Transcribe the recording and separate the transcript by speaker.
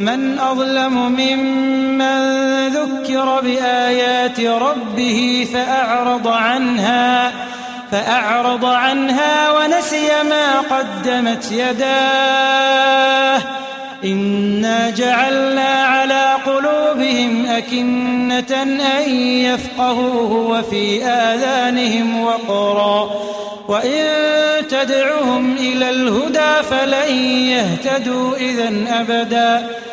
Speaker 1: من أظلم ممن ذكر بآيات ربه فأعرض عنها فأعرض عنها ونسي ما قدمت يداه. إنا جعلنا على قلوبهم أكنة أن يفقهوه وفي آذانهم وقرا. وإن تدعهم إلى الهدى فلن يهتدوا إذا أبداً.